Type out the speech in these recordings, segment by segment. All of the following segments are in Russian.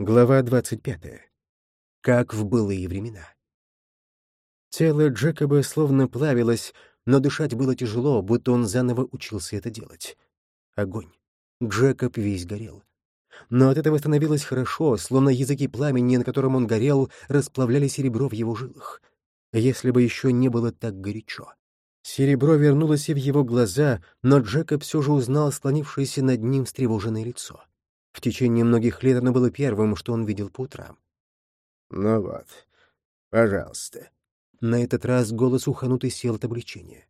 Глава 25. Как в былые времена. Тело Джекоба словно плавилось, но дышать было тяжело, будто он заново учился это делать. Огонь. Джекоб весь горел. Но от этого становилось хорошо, словно языки пламени, на котором он горел, расплавляли серебро в его жилах. Если бы еще не было так горячо. Серебро вернулось и в его глаза, но Джекоб все же узнал склонившееся над ним встревоженное лицо. В течение многих лет оно было первым, что он видел по утрам. «Ну вот, пожалуйста». На этот раз голос у Хануты сел от облегчения.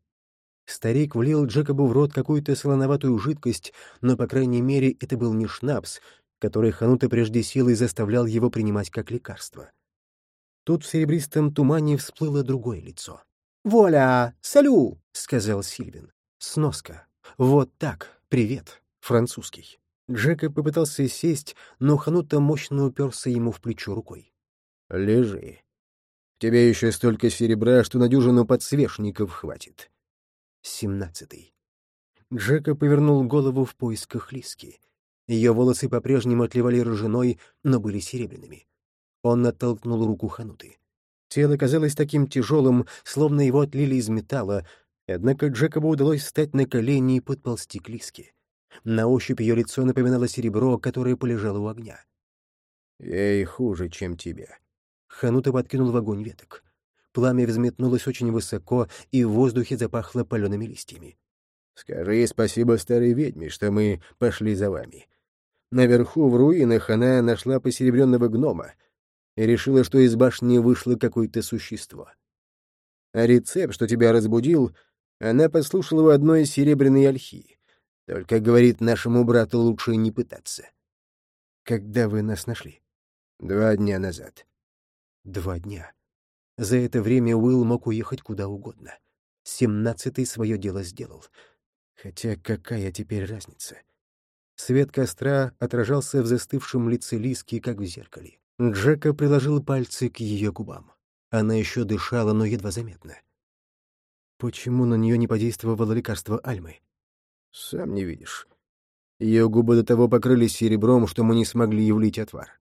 Старик влил Джекобу в рот какую-то солоноватую жидкость, но, по крайней мере, это был не шнапс, который Ханута прежде силой заставлял его принимать как лекарство. Тут в серебристом тумане всплыло другое лицо. «Воля! Салю!» — сказал Сильвин. Сноска. «Вот так. Привет. Французский». Джека попытался сесть, но Ханута мощно уперся ему в плечо рукой. «Лежи. В тебе еще столько серебра, что на дюжину подсвечников хватит». Семнадцатый. Джека повернул голову в поисках Лиски. Ее волосы по-прежнему отливали ржаной, но были серебряными. Он оттолкнул руку Хануты. Тело казалось таким тяжелым, словно его отлили из металла, однако Джекобу удалось встать на колени и подползти к Лиске. На ощупь ее лицо напоминало серебро, которое полежало у огня. «Я и хуже, чем тебе». Ханута подкинул в огонь веток. Пламя взметнулось очень высоко, и в воздухе запахло палеными листьями. «Скажи спасибо старой ведьме, что мы пошли за вами. Наверху в руинах она нашла посеребренного гнома и решила, что из башни вышло какое-то существо. А рецепт, что тебя разбудил, она послушала у одной серебряной ольхи. Только, говорит, нашему брату лучше не пытаться. Когда вы нас нашли? Два дня назад. Два дня. За это время Уилл мог уехать куда угодно. Семнадцатый свое дело сделал. Хотя какая теперь разница? Свет костра отражался в застывшем лице Лиски, как в зеркале. Джека приложил пальцы к ее губам. Она еще дышала, но едва заметно. Почему на нее не подействовало лекарство Альмы? Сам не видишь. Ее губы до того покрылись серебром, что мы не смогли и влить отвар.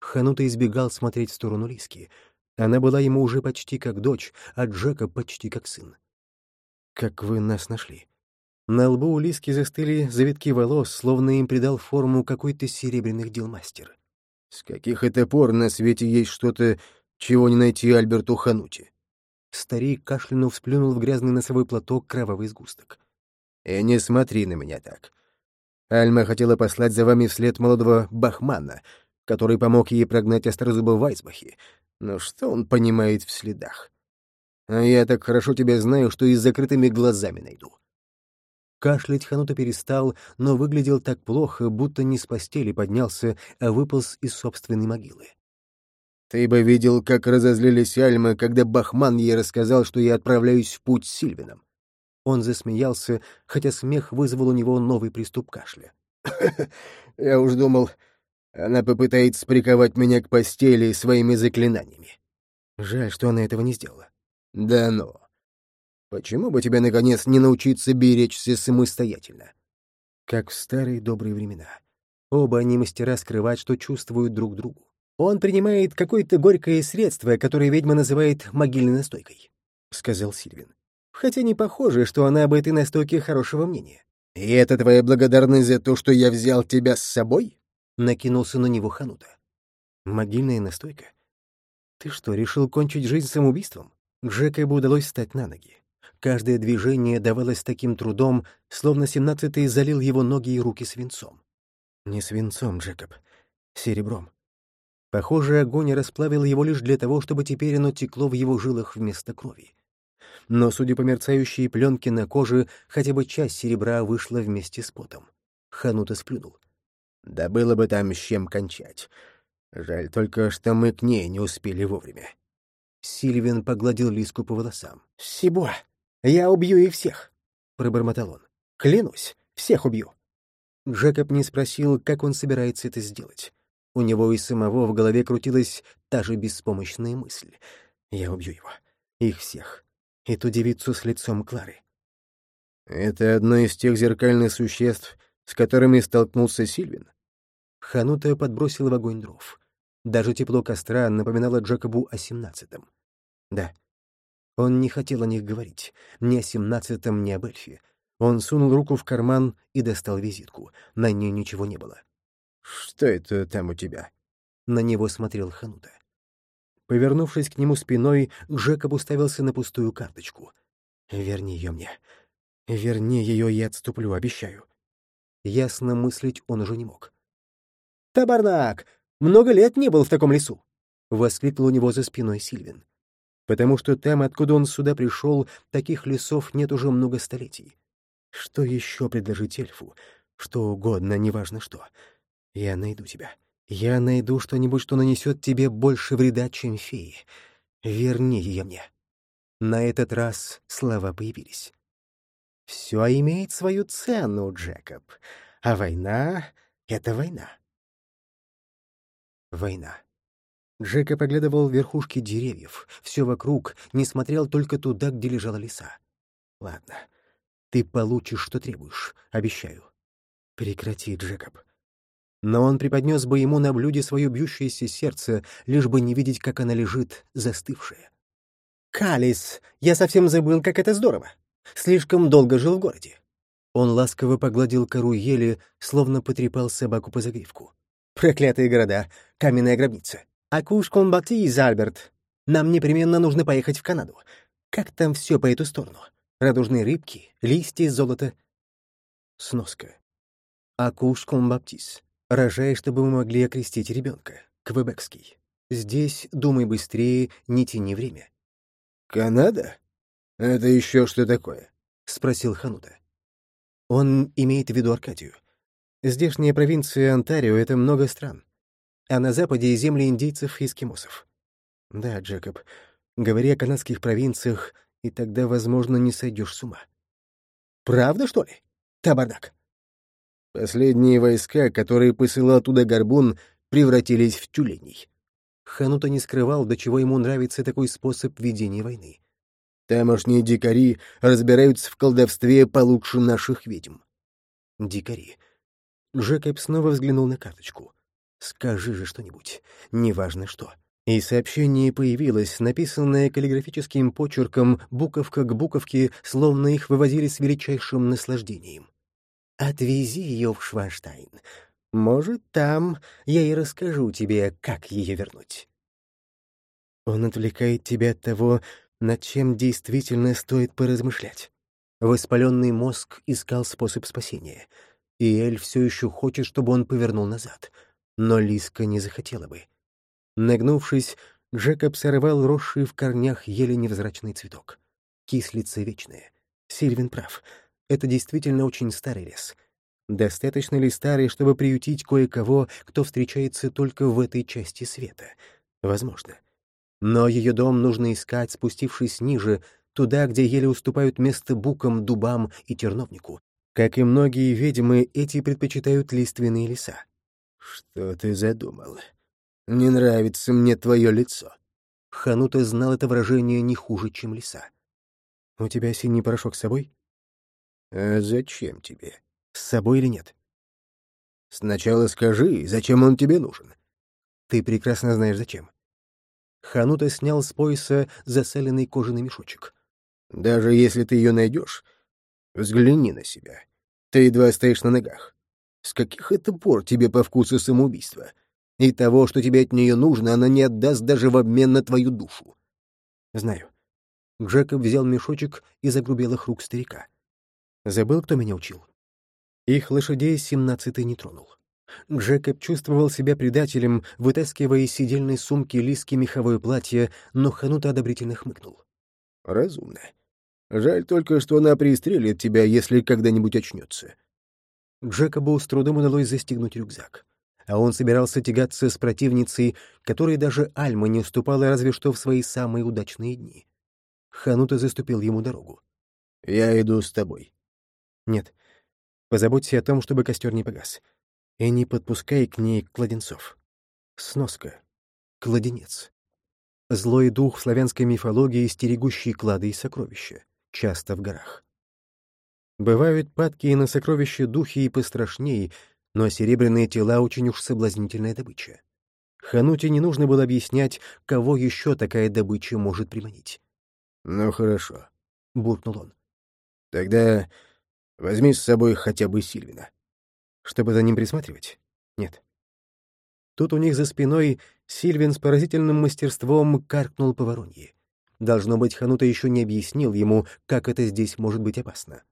Ханута избегал смотреть в сторону Лиски. Она была ему уже почти как дочь, а Джека почти как сын. «Как вы нас нашли?» На лбу у Лиски застыли завитки волос, словно им придал форму какой-то серебряных дел мастер. «С каких это пор на свете есть что-то, чего не найти Альберту Ханути?» Старик кашлянув сплюнул в грязный носовой платок кровавый сгусток. И э, не смотри на меня так. Альма хотела послать за вами вслед молодого Бахмана, который помог ей прогнать острозуба Вайсбахи. Но что он понимает в следах? А я так хорошо тебя знаю, что и с закрытыми глазами найду. Кашлять Ханута перестал, но выглядел так плохо, будто не с постели поднялся, а выполз из собственной могилы. Ты бы видел, как разозлились Альмы, когда Бахман ей рассказал, что я отправляюсь в путь с Сильвином. Он засмеялся, хотя смех вызвал у него новый приступ кашля. «Я уж думал, она попытается приковать меня к постели своими заклинаниями». Жаль, что она этого не сделала. «Да ну. Почему бы тебе, наконец, не научиться беречься самостоятельно?» Как в старые добрые времена. Оба они мастера скрывать, что чувствуют друг другу. Он принимает какое-то горькое средство, которое ведьма называет могильной настойкой, — сказал Сильвин хотя не похоже, что она об этой настойке хорошего мнения. «И это твоя благодарность за то, что я взял тебя с собой?» — накинулся на него Ханута. «Могильная настойка? Ты что, решил кончить жизнь самоубийством?» Джекобу удалось встать на ноги. Каждое движение давалось таким трудом, словно семнадцатый залил его ноги и руки свинцом. Не свинцом, Джекоб, серебром. Похоже, огонь расплавил его лишь для того, чтобы теперь оно текло в его жилах вместо крови но, судя по мерцающей пленке на коже, хотя бы часть серебра вышла вместе с потом. Ханута сплюнул. «Да было бы там с чем кончать. Жаль только, что мы к ней не успели вовремя». Сильвин погладил Лиску по волосам. «Сибо, я убью их всех!» — пробормотал он. «Клянусь, всех убью!» Джекоб не спросил, как он собирается это сделать. У него и самого в голове крутилась та же беспомощная мысль. «Я убью его. Их всех и ту девицу с лицом Клары. «Это одно из тех зеркальных существ, с которыми столкнулся Сильвин?» Ханута подбросила в огонь дров. Даже тепло костра напоминало Джекобу о семнадцатом. Да, он не хотел о них говорить, ни о семнадцатом, ни об эльфе. Он сунул руку в карман и достал визитку. На ней ничего не было. «Что это там у тебя?» На него смотрел Ханута. Повернувшись к нему спиной, Джекоб уставился на пустую карточку. «Верни ее мне. Верни ее, я отступлю, обещаю». Ясно мыслить он уже не мог. «Табарнак! Много лет не был в таком лесу!» — воскликнул у него за спиной Сильвин. «Потому что там, откуда он сюда пришел, таких лесов нет уже много столетий. Что еще предложить эльфу? Что угодно, неважно что. Я найду тебя. Я найду что-нибудь, что нанесет тебе больше вреда, чем феи. Верни ее мне». На этот раз слова появились. «Все имеет свою цену, Джекоб, а война — это война». Война. Джека поглядывал верхушки деревьев, все вокруг, не смотрел только туда, где лежала леса. Ладно, ты получишь, что требуешь, обещаю. Прекрати, Джекоб. Но он преподнес бы ему на блюде свое бьющееся сердце, лишь бы не видеть, как она лежит, застывшая. «Калис, я совсем забыл, как это здорово. Слишком долго жил в городе». Он ласково погладил кору ели, словно потрепал собаку по загривку. Проклятые города, каменная гробница. Акуш Комбатиз, Альберт. Нам непременно нужно поехать в Канаду. Как там все по эту сторону? Радужные рыбки, листья, золото. Сноска. Акуш Комбаптиз. Рожай, чтобы мы могли окрестить ребенка. Квебекский. Здесь думай быстрее, не тяни время. «Канада? Это еще что такое?» — спросил Ханута. Он имеет в виду Аркадию. Здешняя провинция Онтарио — это много стран. А на западе — земли индейцев и эскимосов. Да, Джекоб, говори о канадских провинциях, и тогда, возможно, не сойдешь с ума. Правда, что ли? Табардак. Последние войска, которые посылал туда Горбун, превратились в тюленей. Ханута не скрывал, до чего ему нравится такой способ ведения войны. Тамошние дикари разбираются в колдовстве получше наших ведьм. Дикари. Джекоб снова взглянул на карточку. «Скажи же что-нибудь, неважно что». И сообщение появилось, написанное каллиграфическим почерком, буковка к буковке, словно их выводили с величайшим наслаждением. «Отвези ее в Шванштайн. Может, там я и расскажу тебе, как ее вернуть». Он отвлекает тебя от того, над чем действительно стоит поразмышлять. Воспаленный мозг искал способ спасения — и Эль все еще хочет, чтобы он повернул назад. Но Лиска не захотела бы. Нагнувшись, Джекоб сорвал росший в корнях еле невзрачный цветок. Кислица вечная. Сильвин прав. Это действительно очень старый лес. Достаточно ли старый, чтобы приютить кое-кого, кто встречается только в этой части света? Возможно. Но ее дом нужно искать, спустившись ниже, туда, где еле уступают место букам, дубам и терновнику, как и многие ведьмы, эти предпочитают лиственные леса. «Что ты задумал? Не нравится мне твое лицо». Ханута знал это выражение не хуже, чем лиса. «У тебя синий порошок с собой?» «А зачем тебе?» «С собой или нет?» «Сначала скажи, зачем он тебе нужен?» «Ты прекрасно знаешь, зачем». Ханута снял с пояса засаленный кожаный мешочек. «Даже если ты ее найдешь, Взгляни на себя. Ты едва стоишь на ногах. С каких это пор тебе по вкусу самоубийство? И того, что тебе от нее нужно, она не отдаст даже в обмен на твою душу. Знаю. Джекоб взял мешочек из огрубелых рук старика. Забыл, кто меня учил? Их лошадей семнадцатый не тронул. Джекоб чувствовал себя предателем, вытаскивая из сидельной сумки лиски меховое платье, но Ханута одобрительно хмыкнул. «Разумно. Жаль только, что она пристрелит тебя, если когда-нибудь очнется. Джекобу с трудом удалось застегнуть рюкзак. А он собирался тягаться с противницей, которой даже Альма не уступала разве что в свои самые удачные дни. Ханута заступил ему дорогу. «Я иду с тобой». «Нет. Позаботься о том, чтобы костер не погас. И не подпускай к ней кладенцов». Сноска. Кладенец. Злой дух в славянской мифологии, стерегущий клады и сокровища часто в горах. Бывают падкие на сокровища духи и пострашней, но серебряные тела очень уж соблазнительная добыча. Хануте не нужно было объяснять, кого еще такая добыча может приманить. «Ну хорошо», — буркнул он. «Тогда возьми с собой хотя бы Сильвина». «Чтобы за ним присматривать? Нет». Тут у них за спиной Сильвин с поразительным мастерством каркнул по воронье. Должно быть, Ханута еще не объяснил ему, как это здесь может быть опасно.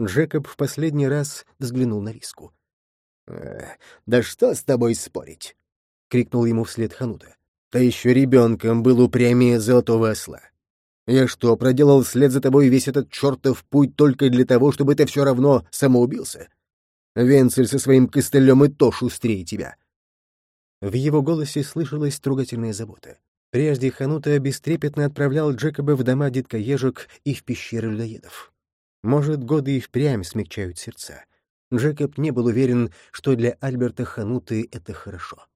Джекоб в последний раз взглянул на Лиску. «Э, «Да что с тобой спорить?» — крикнул ему вслед Ханута. «Ты еще ребенком был упрямее золотого осла. Я что, проделал вслед за тобой весь этот чертов путь только для того, чтобы ты все равно самоубился? Венцель со своим костылем и то шустрее тебя». В его голосе слышалась трогательная забота. Прежде Ханута бестрепетно отправлял Джекоба в дома деткоежек и в пещеры людоедов. Может, годы и впрямь смягчают сердца. Джекоб не был уверен, что для Альберта Хануты это хорошо.